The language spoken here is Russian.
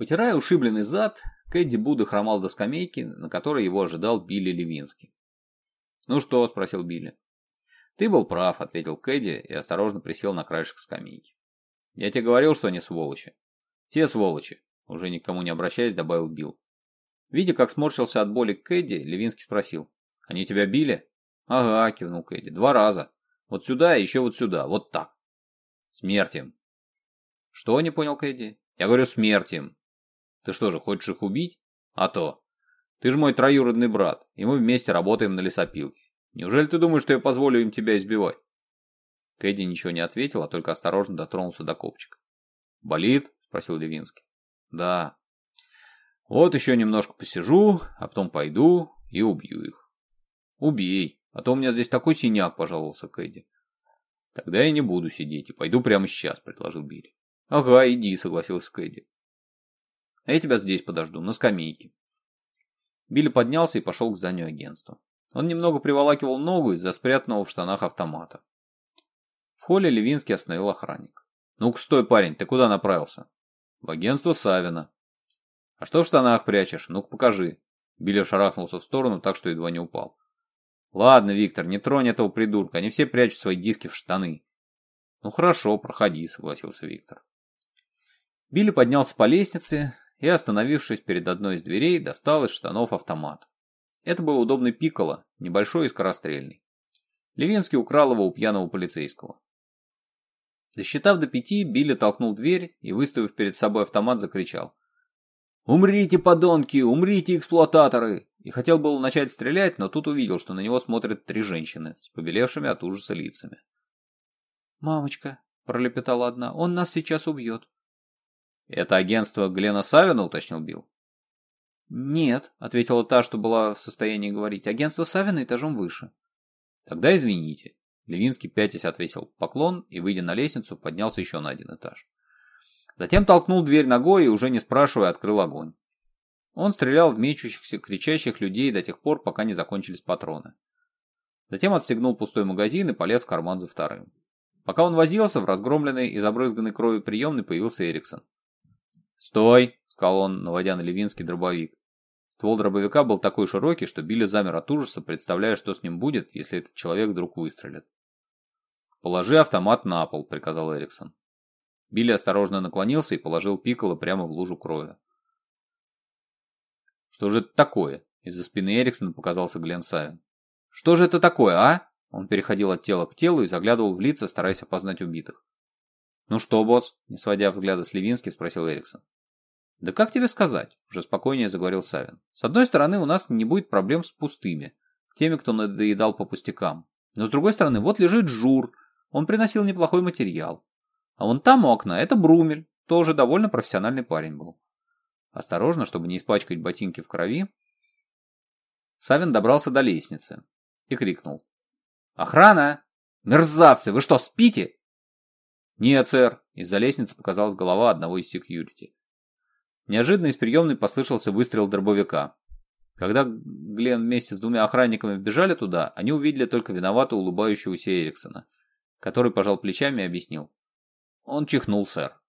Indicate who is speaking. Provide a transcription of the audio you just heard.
Speaker 1: Потирая ушибленный зад, Кэдди Будда хромал до скамейки, на которой его ожидал Билли Левинский. «Ну что?» – спросил Билли. «Ты был прав», – ответил Кэдди и осторожно присел на краешек скамейки. «Я тебе говорил, что они сволочи». "Те сволочи», – уже никому не обращаясь, добавил Билл. Видя, как сморщился от боли Кэдди, Левинский спросил. «Они тебя били?» «Ага», – кивнул Кэдди. «Два раза. Вот сюда и еще вот сюда. Вот так». «Смерть им». «Что?» – не понял Кэдди. «Я говорю, смерть им». Ты что же, хочешь их убить? А то. Ты же мой троюродный брат, и мы вместе работаем на лесопилке. Неужели ты думаешь, что я позволю им тебя избивать?» Кэдди ничего не ответил, а только осторожно дотронулся до копчика. «Болит?» – спросил Левинский. «Да». «Вот еще немножко посижу, а потом пойду и убью их». «Убей, а то у меня здесь такой синяк», – пожаловался Кэдди. «Тогда я не буду сидеть и пойду прямо сейчас», – предложил Билли. «Ага, иди», – согласился Кэдди. А я тебя здесь подожду, на скамейке. Билли поднялся и пошел к зданию агентства. Он немного приволакивал ногу из-за спрятанного в штанах автомата. В холле Левинский остановил охранник. «Ну-ка, стой, парень, ты куда направился?» «В агентство Савина». «А что в штанах прячешь? Ну-ка, покажи». Билли шарахнулся в сторону так, что едва не упал. «Ладно, Виктор, не тронь этого придурка, они все прячут свои диски в штаны». «Ну хорошо, проходи», — согласился Виктор. Билли поднялся по лестнице и, остановившись перед одной из дверей, достал из штанов автомат. Это был удобный пикало, небольшой и скорострельный. Левинский украл его у пьяного полицейского. Досчитав до пяти, Билли толкнул дверь и, выставив перед собой автомат, закричал. «Умрите, подонки! Умрите, эксплуататоры!» И хотел было начать стрелять, но тут увидел, что на него смотрят три женщины с побелевшими от ужаса лицами.
Speaker 2: «Мамочка», — пролепетала одна, — «он нас сейчас убьет».
Speaker 1: «Это агентство Глена Савина?» – уточнил Билл.
Speaker 2: «Нет», – ответила та, что была в состоянии говорить. «Агентство Савина этажом выше».
Speaker 1: «Тогда извините». Левинский пятясь отвесил поклон и, выйдя на лестницу, поднялся еще на один этаж. Затем толкнул дверь ногой и, уже не спрашивая, открыл огонь. Он стрелял в мечущихся, кричащих людей до тех пор, пока не закончились патроны. Затем отстегнул пустой магазин и полез в карман за вторым. Пока он возился, в разгромленной и забрызганной кровью приемной появился Эриксон. «Стой!» – сказал он, наводя на Левинский дробовик. Ствол дробовика был такой широкий, что Билли замер от ужаса, представляя, что с ним будет, если этот человек вдруг выстрелит. «Положи автомат на пол», – приказал Эриксон. Билли осторожно наклонился и положил Пикколо прямо в лужу крови. «Что же это такое?» – из-за спины Эриксона показался Глен Савин. «Что же это такое, а?» Он переходил от тела к телу и заглядывал в лица, стараясь опознать убитых. «Ну что, босс?» – не сводя взгляда с Левински, спросил Эриксон. «Да как тебе сказать?» – уже спокойнее заговорил Савин. «С одной стороны, у нас не будет проблем с пустыми, теми, кто надоедал по пустякам. Но с другой стороны, вот лежит Жур, он приносил неплохой материал. А вон там у окна – это Брумель, тоже довольно профессиональный парень был. Осторожно, чтобы не испачкать ботинки в крови, Савин добрался до лестницы и крикнул. «Охрана! Мерзавцы, вы что, спите?» «Нет, сэр!» – из-за лестницы показалась голова одного из секьюрити. Неожиданно из приемной послышался выстрел дробовика. Когда Глен вместе с двумя охранниками вбежали туда, они увидели только виновато улыбающегося Эриксона, который пожал плечами и объяснил. «Он чихнул, сэр».